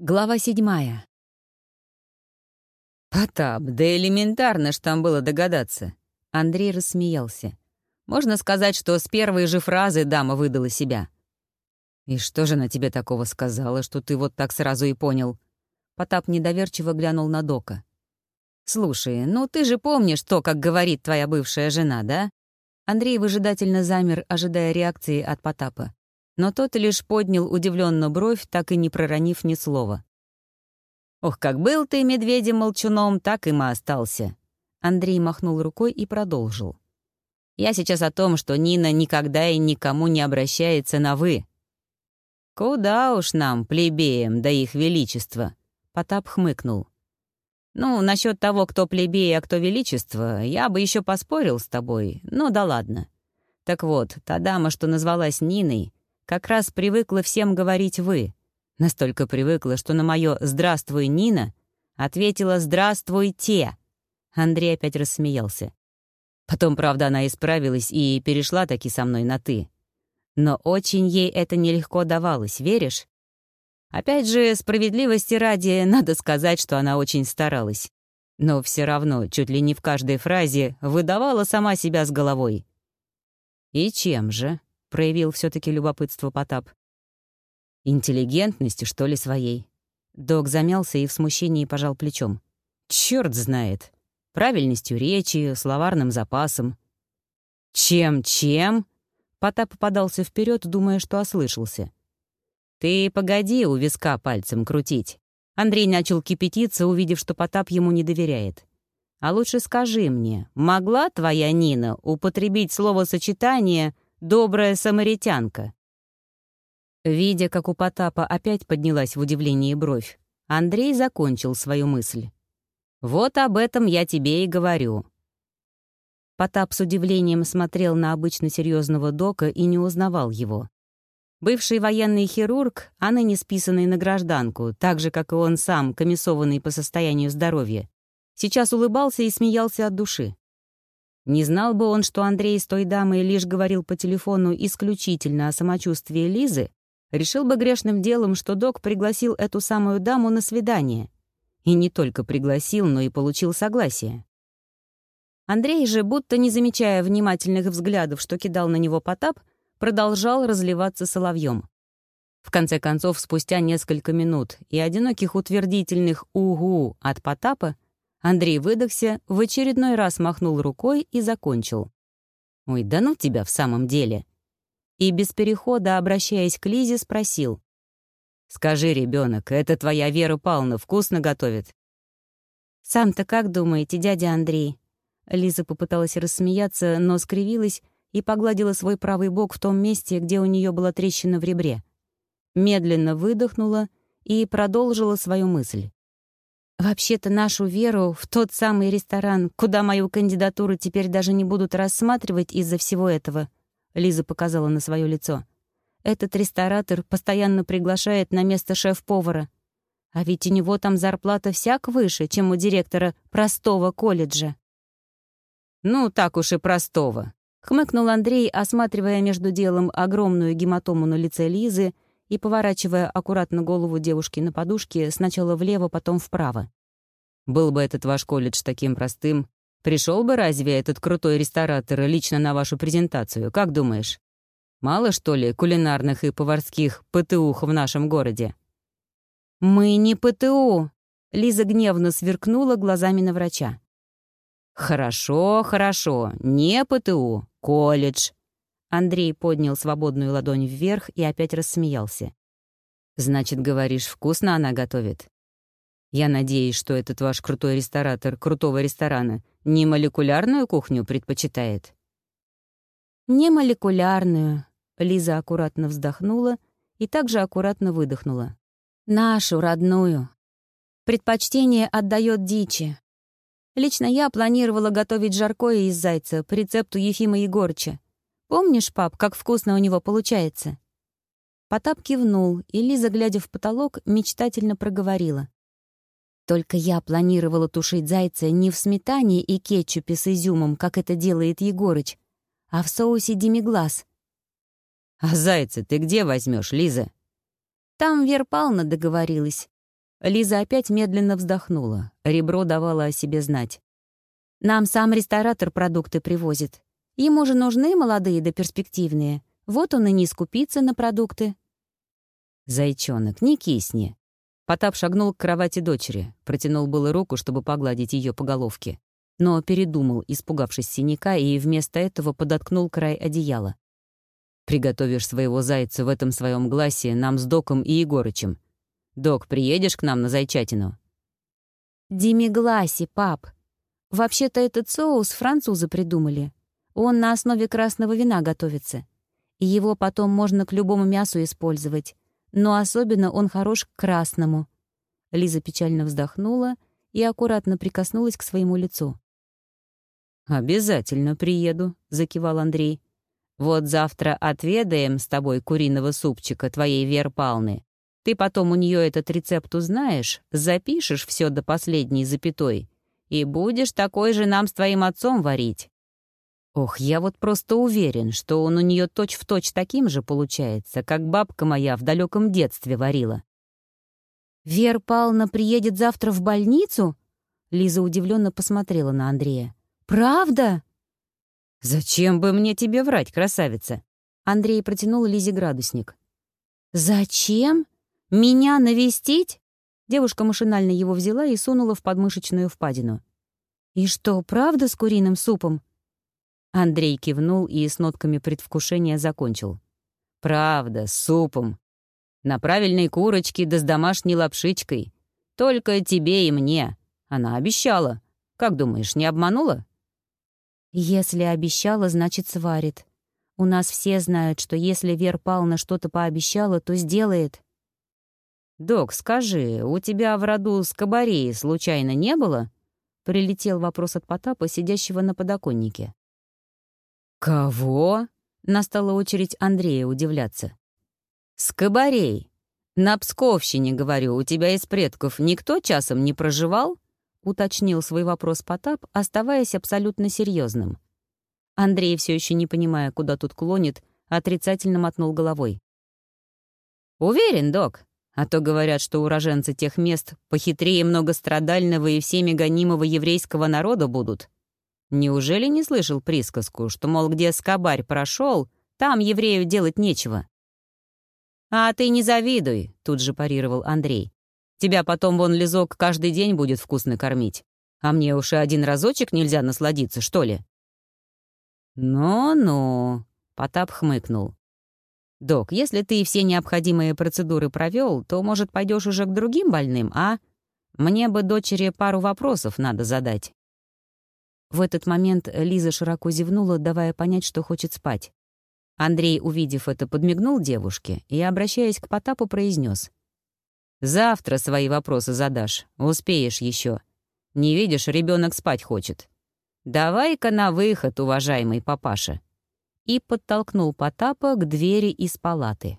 Глава седьмая. «Потап, да элементарно ж там было догадаться!» Андрей рассмеялся. «Можно сказать, что с первой же фразы дама выдала себя». «И что же она тебе такого сказала, что ты вот так сразу и понял?» Потап недоверчиво глянул на Дока. «Слушай, ну ты же помнишь то, как говорит твоя бывшая жена, да?» Андрей выжидательно замер, ожидая реакции от Потапа но тот лишь поднял удивленно бровь, так и не проронив ни слова. «Ох, как был ты медведем-молчуном, так им и остался!» Андрей махнул рукой и продолжил. «Я сейчас о том, что Нина никогда и никому не обращается на «вы». «Куда уж нам, плебеям, да их величество!» Потап хмыкнул. «Ну, насчет того, кто плебей, а кто величество, я бы еще поспорил с тобой, ну да ладно. Так вот, та дама, что назвалась Ниной, как раз привыкла всем говорить «вы». Настолько привыкла, что на мое «здравствуй, Нина» ответила «здравствуйте». Андрей опять рассмеялся. Потом, правда, она исправилась и перешла таки со мной на «ты». Но очень ей это нелегко давалось, веришь? Опять же, справедливости ради, надо сказать, что она очень старалась. Но все равно, чуть ли не в каждой фразе, выдавала сама себя с головой. «И чем же?» — проявил все таки любопытство Потап. «Интеллигентности, что ли, своей?» Док замялся и в смущении пожал плечом. Черт знает. Правильностью речи, словарным запасом». «Чем-чем?» Потап подался вперед, думая, что ослышался. «Ты погоди у виска пальцем крутить». Андрей начал кипятиться, увидев, что Потап ему не доверяет. «А лучше скажи мне, могла твоя Нина употребить словосочетание добрая самаритянка». Видя, как у Потапа опять поднялась в удивлении бровь, Андрей закончил свою мысль. «Вот об этом я тебе и говорю». Потап с удивлением смотрел на обычно серьезного дока и не узнавал его. Бывший военный хирург, а ныне списанный на гражданку, так же, как и он сам, комиссованный по состоянию здоровья, сейчас улыбался и смеялся от души. Не знал бы он, что Андрей с той дамой лишь говорил по телефону исключительно о самочувствии Лизы, решил бы грешным делом, что док пригласил эту самую даму на свидание. И не только пригласил, но и получил согласие. Андрей же, будто не замечая внимательных взглядов, что кидал на него Потап, продолжал разливаться соловьем. В конце концов, спустя несколько минут и одиноких утвердительных «угу» от Потапа, Андрей выдохся, в очередной раз махнул рукой и закончил. «Ой, да ну тебя в самом деле!» И без перехода, обращаясь к Лизе, спросил. «Скажи, ребенок, это твоя Вера Павловна вкусно готовит?» «Сам-то как думаете, дядя Андрей?» Лиза попыталась рассмеяться, но скривилась и погладила свой правый бок в том месте, где у нее была трещина в ребре. Медленно выдохнула и продолжила свою мысль. Вообще-то нашу Веру в тот самый ресторан, куда мою кандидатуру теперь даже не будут рассматривать из-за всего этого, Лиза показала на свое лицо. Этот ресторатор постоянно приглашает на место шеф-повара. А ведь у него там зарплата всяк выше, чем у директора простого колледжа. «Ну, так уж и простого», — хмыкнул Андрей, осматривая между делом огромную гематому на лице Лизы и поворачивая аккуратно голову девушки на подушке сначала влево, потом вправо. «Был бы этот ваш колледж таким простым, пришел бы разве этот крутой ресторатор лично на вашу презентацию, как думаешь? Мало, что ли, кулинарных и поварских ПТУх в нашем городе?» «Мы не ПТУ», — Лиза гневно сверкнула глазами на врача. «Хорошо, хорошо, не ПТУ, колледж», Андрей поднял свободную ладонь вверх и опять рассмеялся. «Значит, говоришь, вкусно она готовит?» «Я надеюсь, что этот ваш крутой ресторатор крутого ресторана не молекулярную кухню предпочитает?» «Не молекулярную», — Лиза аккуратно вздохнула и также аккуратно выдохнула. «Нашу, родную. Предпочтение отдает дичи. Лично я планировала готовить жаркое из зайца по рецепту Ефима Егорча, Помнишь, пап, как вкусно у него получается?» Потап кивнул, и Лиза, глядя в потолок, мечтательно проговорила. «Только я планировала тушить зайца не в сметане и кетчупе с изюмом, как это делает Егорыч, а в соусе демиглаз». «А зайца ты где возьмешь, Лиза?» Там Вера Павловна договорилась. Лиза опять медленно вздохнула. Ребро давало о себе знать. «Нам сам ресторатор продукты привозит. Ему же нужны молодые да перспективные. Вот он и не скупится на продукты». «Зайчонок, не кисни». Потап шагнул к кровати дочери, протянул было руку, чтобы погладить ее по головке, но передумал, испугавшись синяка, и вместо этого подоткнул край одеяла. «Приготовишь своего зайца в этом своем гласе нам с Доком и Егорычем. Док, приедешь к нам на Зайчатину?» «Демигласи, пап. Вообще-то этот соус французы придумали. Он на основе красного вина готовится. Его потом можно к любому мясу использовать. Но особенно он хорош к красному». Лиза печально вздохнула и аккуратно прикоснулась к своему лицу. «Обязательно приеду», — закивал Андрей. «Вот завтра отведаем с тобой куриного супчика твоей Верпалны. Ты потом у нее этот рецепт узнаешь, запишешь все до последней запятой и будешь такой же нам с твоим отцом варить. Ох, я вот просто уверен, что он у нее точь-в-точь таким же получается, как бабка моя в далеком детстве варила. «Вера Павловна приедет завтра в больницу?» Лиза удивленно посмотрела на Андрея. «Правда?» «Зачем бы мне тебе врать, красавица?» Андрей протянул Лизе градусник. «Зачем? Меня навестить?» Девушка машинально его взяла и сунула в подмышечную впадину. «И что, правда с куриным супом?» Андрей кивнул и с нотками предвкушения закончил. «Правда, с супом. На правильной курочке да с домашней лапшичкой. Только тебе и мне. Она обещала. Как думаешь, не обманула?» «Если обещала, значит, сварит. У нас все знают, что если Вер Павловна что-то пообещала, то сделает». «Док, скажи, у тебя в роду скобарей случайно не было?» Прилетел вопрос от Потапа, сидящего на подоконнике. «Кого?» — настала очередь Андрея удивляться. «Скобарей. На Псковщине, говорю, у тебя из предков никто часом не проживал?» — уточнил свой вопрос Потап, оставаясь абсолютно серьезным. Андрей, все еще не понимая, куда тут клонит, отрицательно мотнул головой. «Уверен, док. А то говорят, что уроженцы тех мест похитрее многострадального и всеми гонимого еврейского народа будут. Неужели не слышал присказку, что, мол, где скобарь прошел, там еврею делать нечего? «А ты не завидуй», — тут же парировал Андрей. «Тебя потом вон лизок каждый день будет вкусно кормить. А мне уж и один разочек нельзя насладиться, что ли?» «Ну-ну», — Потап хмыкнул. «Док, если ты все необходимые процедуры провел, то, может, пойдешь уже к другим больным, а? Мне бы дочери пару вопросов надо задать». В этот момент Лиза широко зевнула, давая понять, что хочет спать. Андрей, увидев это, подмигнул девушке и, обращаясь к Потапу, произнес: «Завтра свои вопросы задашь, успеешь еще. Не видишь, ребенок спать хочет. Давай-ка на выход, уважаемый папаша». И подтолкнул Потапа к двери из палаты.